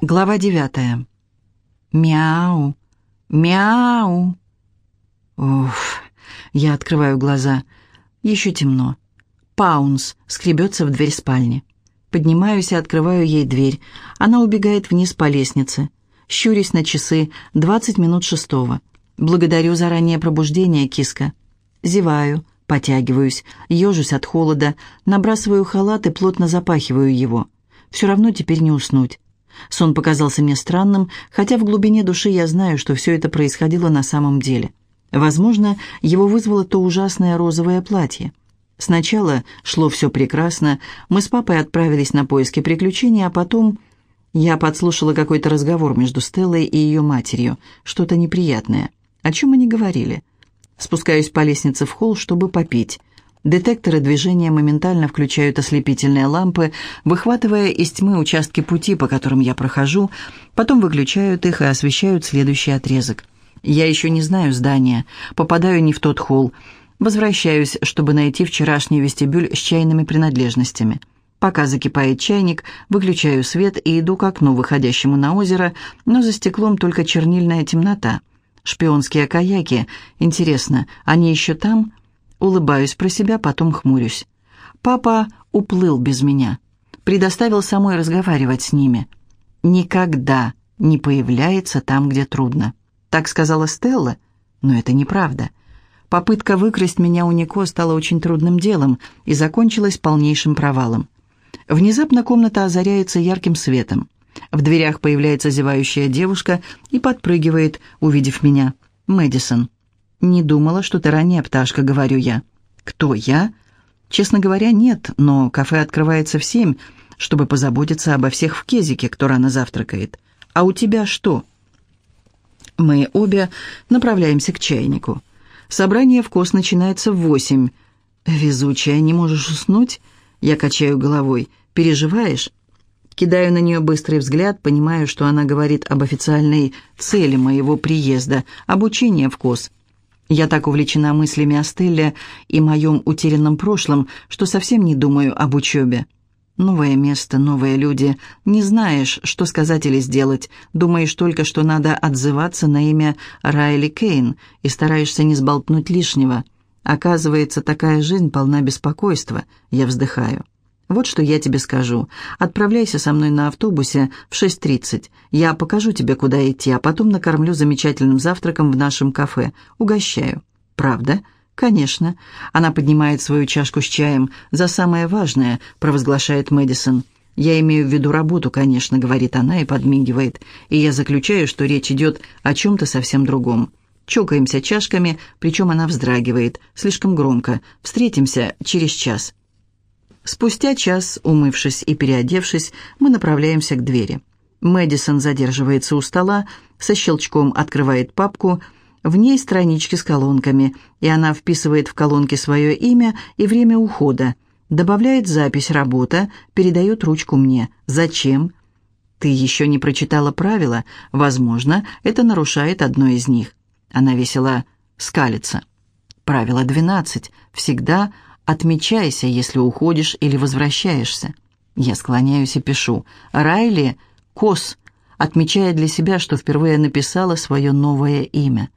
Глава девятая. Мяу, мяу. Уф, я открываю глаза. Еще темно. Паунс скребется в дверь спальни. Поднимаюсь и открываю ей дверь. Она убегает вниз по лестнице. Щурюсь на часы. Двадцать минут шестого. Благодарю за раннее пробуждение, киска. Зеваю, потягиваюсь, ежусь от холода, набрасываю халат и плотно запахиваю его. Все равно теперь не уснуть. Сон показался мне странным, хотя в глубине души я знаю, что все это происходило на самом деле. Возможно, его вызвало то ужасное розовое платье. Сначала шло все прекрасно, мы с папой отправились на поиски приключений, а потом я подслушала какой-то разговор между Стеллой и ее матерью, что-то неприятное. О чем они говорили? Спускаюсь по лестнице в холл, чтобы попить. Детекторы движения моментально включают ослепительные лампы, выхватывая из тьмы участки пути, по которым я прохожу, потом выключают их и освещают следующий отрезок. Я еще не знаю здания, попадаю не в тот холл. Возвращаюсь, чтобы найти вчерашний вестибюль с чайными принадлежностями. Пока закипает чайник, выключаю свет и иду к окну, выходящему на озеро, но за стеклом только чернильная темнота. Шпионские каяки. Интересно, они еще там?» Улыбаюсь про себя, потом хмурюсь. Папа уплыл без меня. Предоставил самой разговаривать с ними. Никогда не появляется там, где трудно. Так сказала Стелла, но это неправда. Попытка выкрасть меня у Нико стала очень трудным делом и закончилась полнейшим провалом. Внезапно комната озаряется ярким светом. В дверях появляется зевающая девушка и подпрыгивает, увидев меня. Мэдисон. «Не думала, что ты ранняя пташка», — говорю я. «Кто, я?» «Честно говоря, нет, но кафе открывается в семь, чтобы позаботиться обо всех в Кезике, кто рано завтракает. А у тебя что?» Мы обе направляемся к чайнику. Собрание в КОС начинается в восемь. «Везучая, не можешь уснуть?» Я качаю головой. «Переживаешь?» Кидаю на нее быстрый взгляд, понимаю, что она говорит об официальной цели моего приезда – обучение в КОС. Я так увлечена мыслями о Стелле и моем утерянном прошлом, что совсем не думаю об учебе. Новое место, новые люди. Не знаешь, что сказать или сделать. Думаешь только, что надо отзываться на имя Райли Кейн и стараешься не сболтнуть лишнего. Оказывается, такая жизнь полна беспокойства. Я вздыхаю. Вот что я тебе скажу. Отправляйся со мной на автобусе в 6.30. Я покажу тебе, куда идти, а потом накормлю замечательным завтраком в нашем кафе. Угощаю. Правда? Конечно. Она поднимает свою чашку с чаем. За самое важное, провозглашает Мэдисон. Я имею в виду работу, конечно, говорит она и подмигивает. И я заключаю, что речь идет о чем-то совсем другом. Чокаемся чашками, причем она вздрагивает. Слишком громко. Встретимся через час. Спустя час, умывшись и переодевшись, мы направляемся к двери. Мэдисон задерживается у стола, со щелчком открывает папку, в ней странички с колонками, и она вписывает в колонки свое имя и время ухода, добавляет запись «Работа», передает ручку мне. «Зачем?» «Ты еще не прочитала правила. Возможно, это нарушает одно из них». Она весело скалится. «Правило 12. Всегда Отмечайся, если уходишь или возвращаешься. Я склоняюсь и пишу. Райли Кос, отмечая для себя, что впервые написала свое новое имя.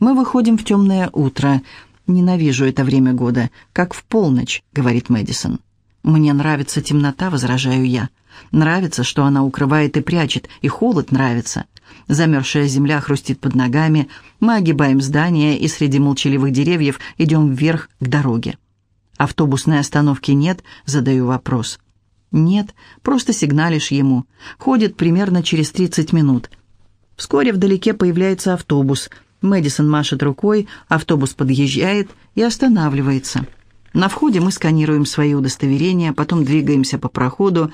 Мы выходим в темное утро. Ненавижу это время года, как в полночь, говорит Мэдисон. Мне нравится темнота, возражаю я. Нравится, что она укрывает и прячет, и холод нравится. Замерзшая земля хрустит под ногами, мы огибаем здание и среди молчаливых деревьев идем вверх к дороге. Автобусной остановки нет, задаю вопрос. Нет, просто сигналишь ему. Ходит примерно через 30 минут. Вскоре вдалеке появляется автобус. Мэдисон машет рукой, автобус подъезжает и останавливается. На входе мы сканируем свои удостоверения, потом двигаемся по проходу.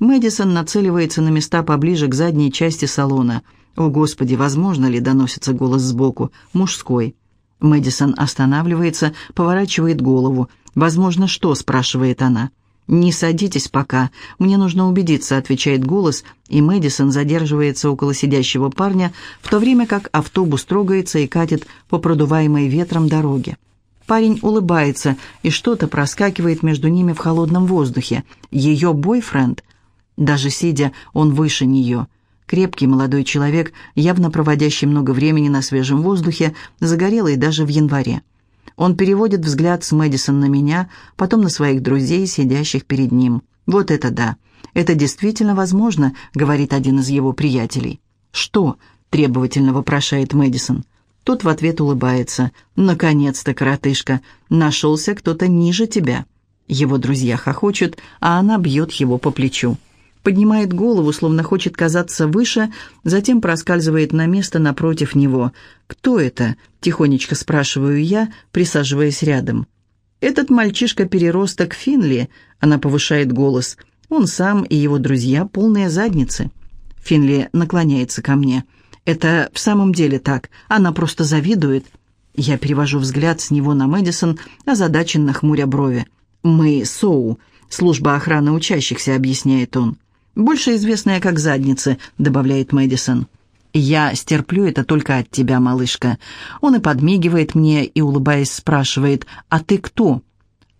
Мэдисон нацеливается на места поближе к задней части салона. «О, Господи, возможно ли?» — доносится голос сбоку. Мужской. Мэдисон останавливается, поворачивает голову. «Возможно, что?» – спрашивает она. «Не садитесь пока. Мне нужно убедиться», – отвечает голос, и Мэдисон задерживается около сидящего парня, в то время как автобус трогается и катит по продуваемой ветром дороге. Парень улыбается, и что-то проскакивает между ними в холодном воздухе. Ее бойфренд. Даже сидя, он выше нее. Крепкий молодой человек, явно проводящий много времени на свежем воздухе, загорелый даже в январе. Он переводит взгляд с Мэдисон на меня, потом на своих друзей, сидящих перед ним. «Вот это да! Это действительно возможно», — говорит один из его приятелей. «Что?» — требовательно вопрошает Мэдисон. Тот в ответ улыбается. «Наконец-то, коротышка, нашелся кто-то ниже тебя». Его друзья хохочут, а она бьет его по плечу. Поднимает голову, словно хочет казаться выше, затем проскальзывает на место напротив него. «Кто это?» – тихонечко спрашиваю я, присаживаясь рядом. «Этот мальчишка-переросток Финли», – она повышает голос. «Он сам и его друзья полные задницы». Финли наклоняется ко мне – это в самом деле так. Она просто завидует. Я перевожу взгляд с него на Мэдисон, озадаченно хмуря брови. «Мы Соу, служба охраны учащихся», — объясняет он. «Больше известная как задница», — добавляет Мэдисон. «Я стерплю это только от тебя, малышка». Он и подмигивает мне и, улыбаясь, спрашивает, «А ты кто?»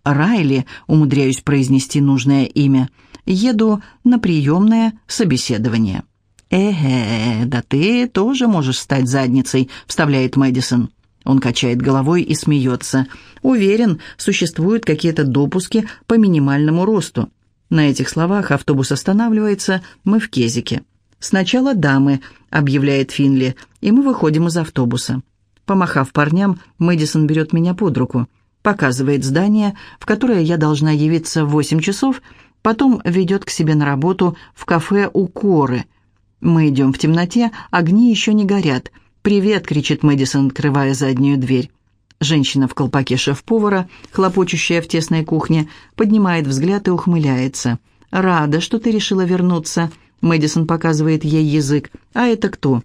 «Райли», — умудряюсь произнести нужное имя. «Еду на приемное собеседование». «Эге, да ты тоже можешь стать задницей», — вставляет Мэдисон. Он качает головой и смеется. «Уверен, существуют какие-то допуски по минимальному росту». На этих словах автобус останавливается, мы в Кезике. «Сначала дамы», — объявляет Финли, и мы выходим из автобуса. Помахав парням, Мэдисон берет меня под руку, показывает здание, в которое я должна явиться в восемь часов, потом ведет к себе на работу в кафе у Коры — мы идем в темноте, огни еще не горят. «Привет!» — кричит Мэдисон, открывая заднюю дверь. Женщина в колпаке шеф-повара, хлопочущая в тесной кухне, поднимает взгляд и ухмыляется. «Рада, что ты решила вернуться», — Мэдисон показывает ей язык. «А это кто?»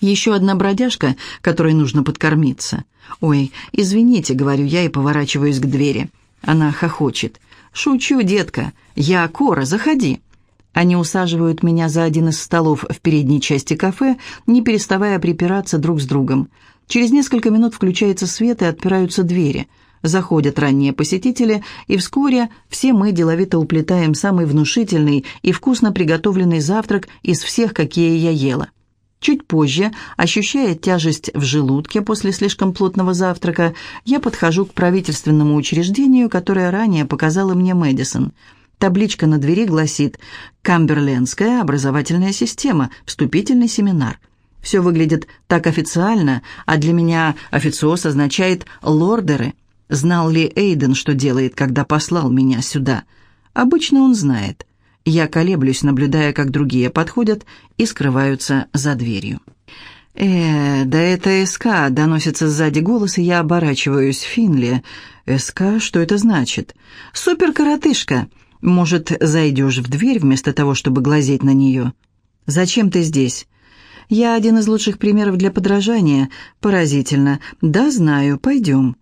«Еще одна бродяжка, которой нужно подкормиться». «Ой, извините», — говорю я и поворачиваюсь к двери. Она хохочет. «Шучу, детка. Я Кора, заходи». Они усаживают меня за один из столов в передней части кафе, не переставая припираться друг с другом. Через несколько минут включается свет и отпираются двери. Заходят ранние посетители, и вскоре все мы деловито уплетаем самый внушительный и вкусно приготовленный завтрак из всех, какие я ела. Чуть позже, ощущая тяжесть в желудке после слишком плотного завтрака, я подхожу к правительственному учреждению, которое ранее показала мне Мэдисон – Табличка на двери гласит «Камберлендская образовательная система. Вступительный семинар». Все выглядит так официально, а для меня официоз означает «лордеры». Знал ли Эйден, что делает, когда послал меня сюда? Обычно он знает. Я колеблюсь, наблюдая, как другие подходят и скрываются за дверью. «Э, да это СК», — доносится сзади голос, и я оборачиваюсь. «Финли». «СК? Что это значит?» «Супер-коротышка!» Может, зайдешь в дверь вместо того, чтобы глазеть на нее? Зачем ты здесь? Я один из лучших примеров для подражания. Поразительно. Да, знаю. Пойдем.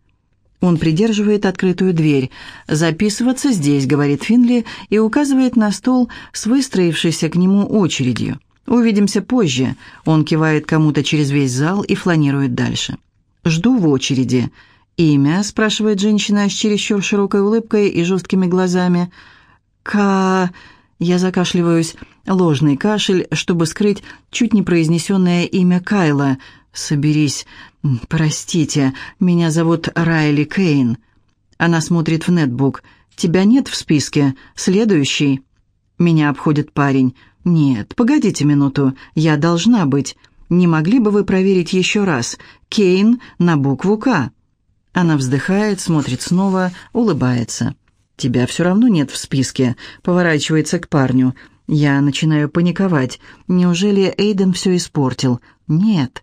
Он придерживает открытую дверь. «Записываться здесь», — говорит Финли и указывает на стол с выстроившейся к нему очередью. «Увидимся позже». Он кивает кому-то через весь зал и фланирует дальше. «Жду в очереди». «Имя?» — спрашивает женщина с чересчур широкой улыбкой и жесткими глазами. Ка... Я закашливаюсь. Ложный кашель, чтобы скрыть чуть не произнесенное имя Кайла. «Соберись. Простите, меня зовут Райли Кейн». Она смотрит в нетбук. «Тебя нет в списке. Следующий». Меня обходит парень. «Нет, погодите минуту. Я должна быть. Не могли бы вы проверить еще раз? Кейн на букву «К». Она вздыхает, смотрит снова, улыбается. «Тебя все равно нет в списке», — поворачивается к парню. Я начинаю паниковать. Неужели Эйден все испортил? Нет.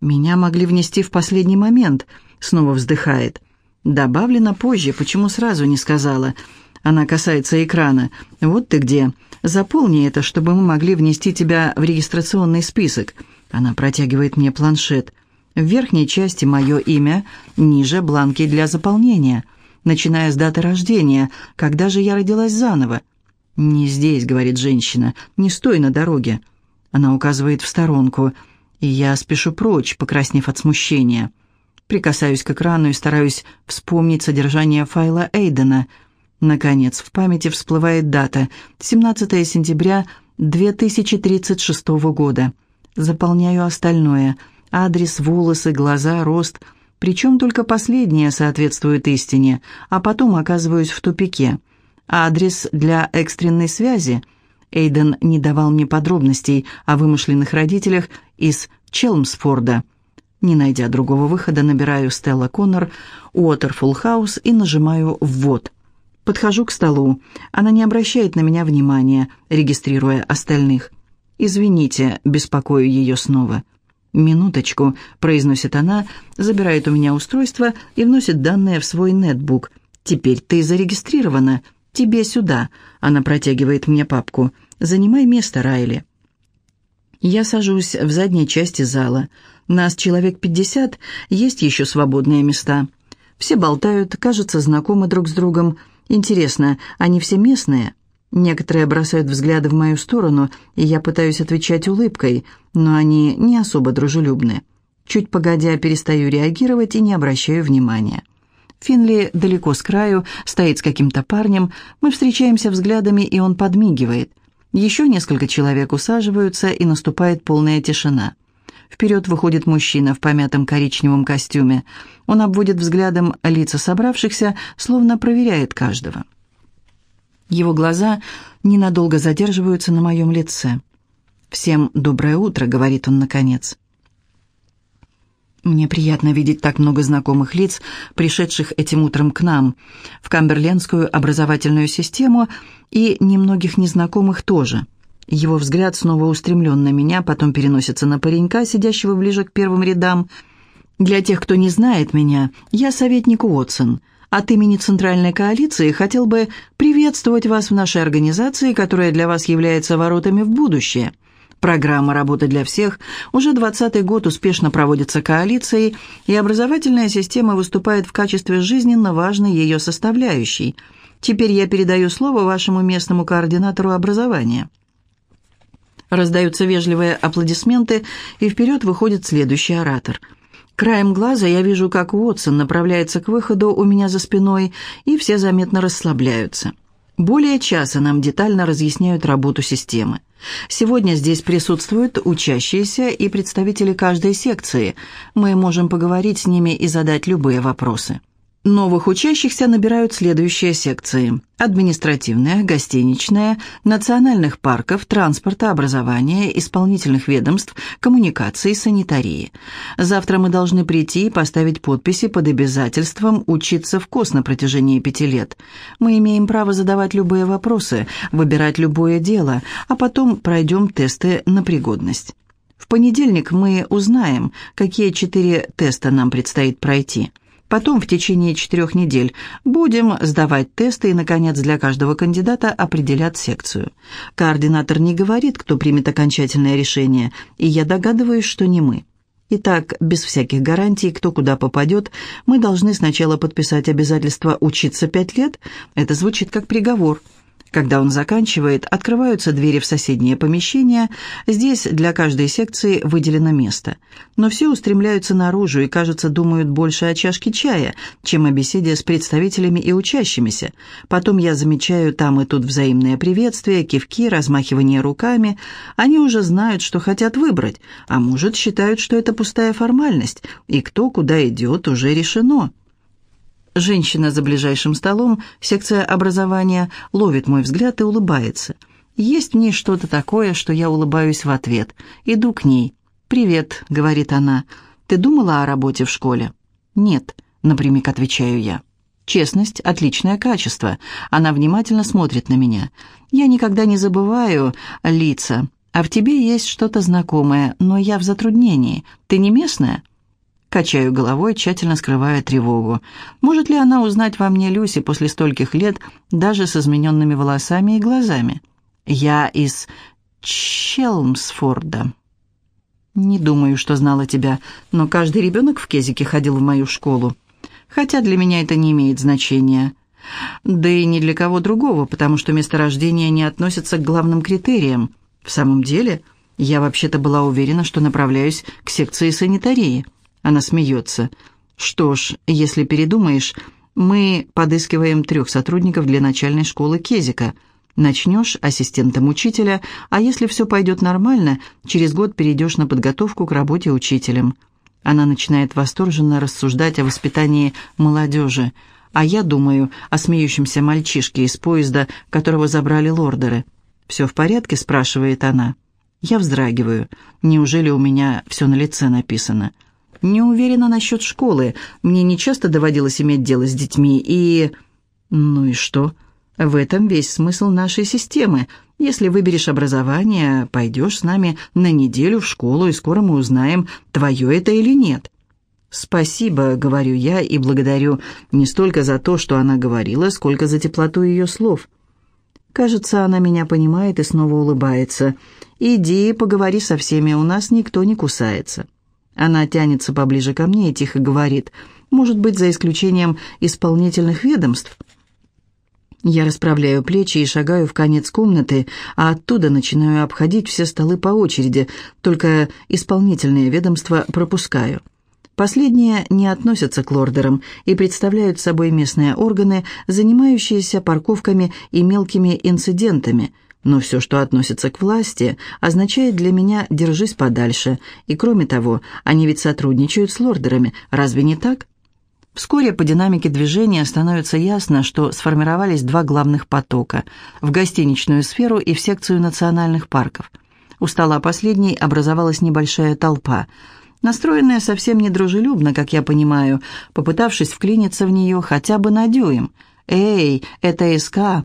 Меня могли внести в последний момент. Снова вздыхает. Добавлено позже, почему сразу не сказала? Она касается экрана. Вот ты где. Заполни это, чтобы мы могли внести тебя в регистрационный список. Она протягивает мне планшет. В верхней части мое имя, ниже бланки для заполнения — начиная с даты рождения. Когда же я родилась заново? «Не здесь», — говорит женщина, — «не стой на дороге». Она указывает в сторонку, и я спешу прочь, покраснев от смущения. Прикасаюсь к экрану и стараюсь вспомнить содержание файла Эйдена. Наконец, в памяти всплывает дата – 17 сентября 2036 года. Заполняю остальное – адрес, волосы, глаза, рост. Причем только последнее соответствует истине, а потом оказываюсь в тупике. Адрес для экстренной связи. Эйден не давал мне подробностей о вымышленных родителях из Челмсфорда. Не найдя другого выхода, набираю Стелла Коннор, Уотерфулл Хаус и нажимаю «Ввод». Подхожу к столу. Она не обращает на меня внимания, регистрируя остальных. «Извините, беспокою ее снова». «Минуточку», — произносит она, забирает у меня устройство и вносит данные в свой нетбук. «Теперь ты зарегистрирована. Тебе сюда». Она протягивает мне папку. «Занимай место, Райли». Я сажусь в задней части зала. Нас человек пятьдесят, есть еще свободные места. Все болтают, кажутся знакомы друг с другом. Интересно, они все местные? Некоторые бросают взгляды в мою сторону, и я пытаюсь отвечать улыбкой, но они не особо дружелюбны. Чуть погодя, перестаю реагировать и не обращаю внимания. Финли далеко с краю, стоит с каким-то парнем, мы встречаемся взглядами, и он подмигивает. Еще несколько человек усаживаются, и наступает полная тишина. Вперед выходит мужчина в помятом коричневом костюме. Он обводит взглядом лица собравшихся, словно проверяет каждого. Его глаза ненадолго задерживаются на моем лице. «Всем доброе утро», — говорит он наконец. Мне приятно видеть так много знакомых лиц, пришедших этим утром к нам, в Камберлендскую образовательную систему, и немногих незнакомых тоже — его взгляд снова устремлен на меня, потом переносится на паренька, сидящего ближе к первым рядам. «Для тех, кто не знает меня, я советник Уотсон. От имени Центральной коалиции хотел бы приветствовать вас в нашей организации, которая для вас является воротами в будущее». Программа «Работа для всех» уже 20-й год успешно проводится коалицией, и образовательная система выступает в качестве жизненно важной ее составляющей. Теперь я передаю слово вашему местному координатору образования. Раздаются вежливые аплодисменты, и вперед выходит следующий оратор. Краем глаза я вижу, как Уотсон направляется к выходу у меня за спиной, и все заметно расслабляются. Более часа нам детально разъясняют работу системы. Сегодня здесь присутствуют учащиеся и представители каждой секции. Мы можем поговорить с ними и задать любые вопросы. Новых учащихся набирают следующие секции. Административная, гостиничная, национальных парков, транспорта, образования, исполнительных ведомств, коммуникации, санитарии. Завтра мы должны прийти и поставить подписи под обязательством учиться в КОС на протяжении пяти лет. Мы имеем право задавать любые вопросы, выбирать любое дело, а потом пройдем тесты на пригодность. В понедельник мы узнаем, какие четыре теста нам предстоит пройти. Потом в течение четырех недель будем сдавать тесты и, наконец, для каждого кандидата определят секцию. Координатор не говорит, кто примет окончательное решение, и я догадываюсь, что не мы. Итак, без всяких гарантий, кто куда попадет, мы должны сначала подписать обязательство учиться пять лет. Это звучит как приговор – когда он заканчивает, открываются двери в соседнее помещение. Здесь для каждой секции выделено место. Но все устремляются наружу и, кажется, думают больше о чашке чая, чем о беседе с представителями и учащимися. Потом я замечаю там и тут взаимное приветствие, кивки, размахивание руками. Они уже знают, что хотят выбрать, а может, считают, что это пустая формальность, и кто куда идет, уже решено. Женщина за ближайшим столом, секция образования, ловит мой взгляд и улыбается. Есть в ней что-то такое, что я улыбаюсь в ответ. Иду к ней. «Привет», — говорит она. «Ты думала о работе в школе?» «Нет», — напрямик отвечаю я. Честность – отличное качество. Она внимательно смотрит на меня. Я никогда не забываю лица. А в тебе есть что-то знакомое, но я в затруднении. Ты не местная? Качаю головой, тщательно скрывая тревогу. Может ли она узнать во мне Люси после стольких лет, даже с измененными волосами и глазами? Я из Челмсфорда. Не думаю, что знала тебя, но каждый ребенок в Кезике ходил в мою школу. Хотя для меня это не имеет значения. Да и ни для кого другого, потому что месторождение не относится к главным критериям. В самом деле, я вообще-то была уверена, что направляюсь к секции санитарии. Она смеется. «Что ж, если передумаешь, Мы подыскиваем трех сотрудников для начальной школы Кезика. Начнешь ассистентом учителя, а если все пойдет нормально, через год перейдешь на подготовку к работе учителем. Она начинает восторженно рассуждать о воспитании молодежи, а я думаю о смеющемся мальчишке из поезда, которого забрали лордеры. «Все в порядке?» – спрашивает она. Я вздрагиваю. Неужели у меня все на лице написано? Не уверена насчет школы. Мне не часто доводилось иметь дело с детьми, и... Ну и что? В этом весь смысл нашей системы. Если выберешь образование, пойдешь с нами на неделю в школу, и скоро мы узнаем, твое это или нет. «Спасибо», — говорю я, и благодарю не столько за то, что она говорила, сколько за теплоту ее слов. Кажется, она меня понимает и снова улыбается. «Иди, поговори со всеми, у нас никто не кусается». Она тянется поближе ко мне и тихо говорит, «Может быть, за исключением исполнительных ведомств?» Я расправляю плечи и шагаю в конец комнаты, а оттуда начинаю обходить все столы по очереди, только исполнительные ведомства пропускаю. Последние не относятся к лордерам и представляют собой местные органы, занимающиеся парковками и мелкими инцидентами, но все, что относится к власти, означает для меня «держись подальше», и кроме того, они ведь сотрудничают с лордерами, разве не так? Вскоре по динамике движения становится ясно, что сформировались два главных потока – в гостиничную сферу и в секцию национальных парков. У стола последней образовалась небольшая толпа – настроенная совсем недружелюбно, как я понимаю, попытавшись вклиниться в нее хотя бы на дюйм. «Эй, это СК!»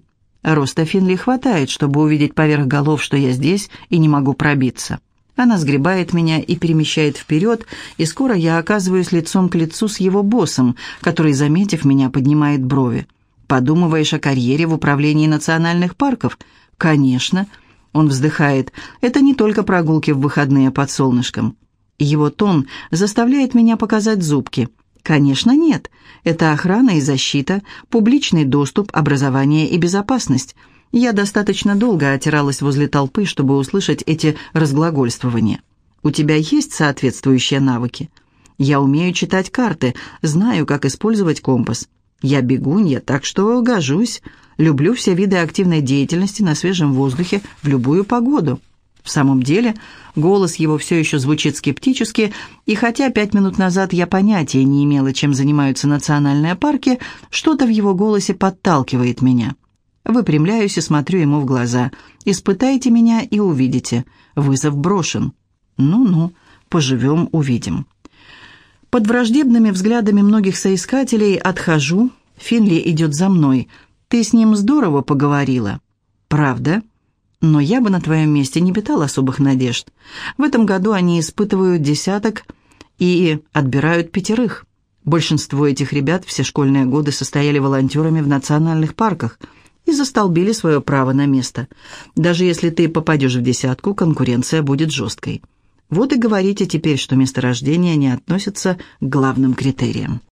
Роста Финли хватает, чтобы увидеть поверх голов, что я здесь и не могу пробиться. Она сгребает меня и перемещает вперед, и скоро я оказываюсь лицом к лицу с его боссом, который, заметив меня, поднимает брови. «Подумываешь о карьере в управлении национальных парков?» «Конечно». Он вздыхает. «Это не только прогулки в выходные под солнышком. Его тон заставляет меня показать зубки. Конечно, нет. Это охрана и защита, публичный доступ, образование и безопасность. Я достаточно долго отиралась возле толпы, чтобы услышать эти разглагольствования. У тебя есть соответствующие навыки? Я умею читать карты, знаю, как использовать компас. Я бегунья, так что гожусь. Люблю все виды активной деятельности на свежем воздухе в любую погоду. В самом деле, голос его все еще звучит скептически, и хотя пять минут назад я понятия не имела, чем занимаются национальные парки, что-то в его голосе подталкивает меня. Выпрямляюсь и смотрю ему в глаза. «Испытайте меня и увидите. Вызов брошен». «Ну-ну, поживем, увидим». Под враждебными взглядами многих соискателей отхожу. Финли идет за мной. «Ты с ним здорово поговорила». «Правда?» Но я бы на твоем месте не питал особых надежд. В этом году они испытывают десяток и отбирают пятерых. Большинство этих ребят все школьные годы состояли волонтерами в национальных парках и застолбили свое право на место. Даже если ты попадешь в десятку, конкуренция будет жесткой. Вот и говорите теперь, что место рождения не относится к главным критериям.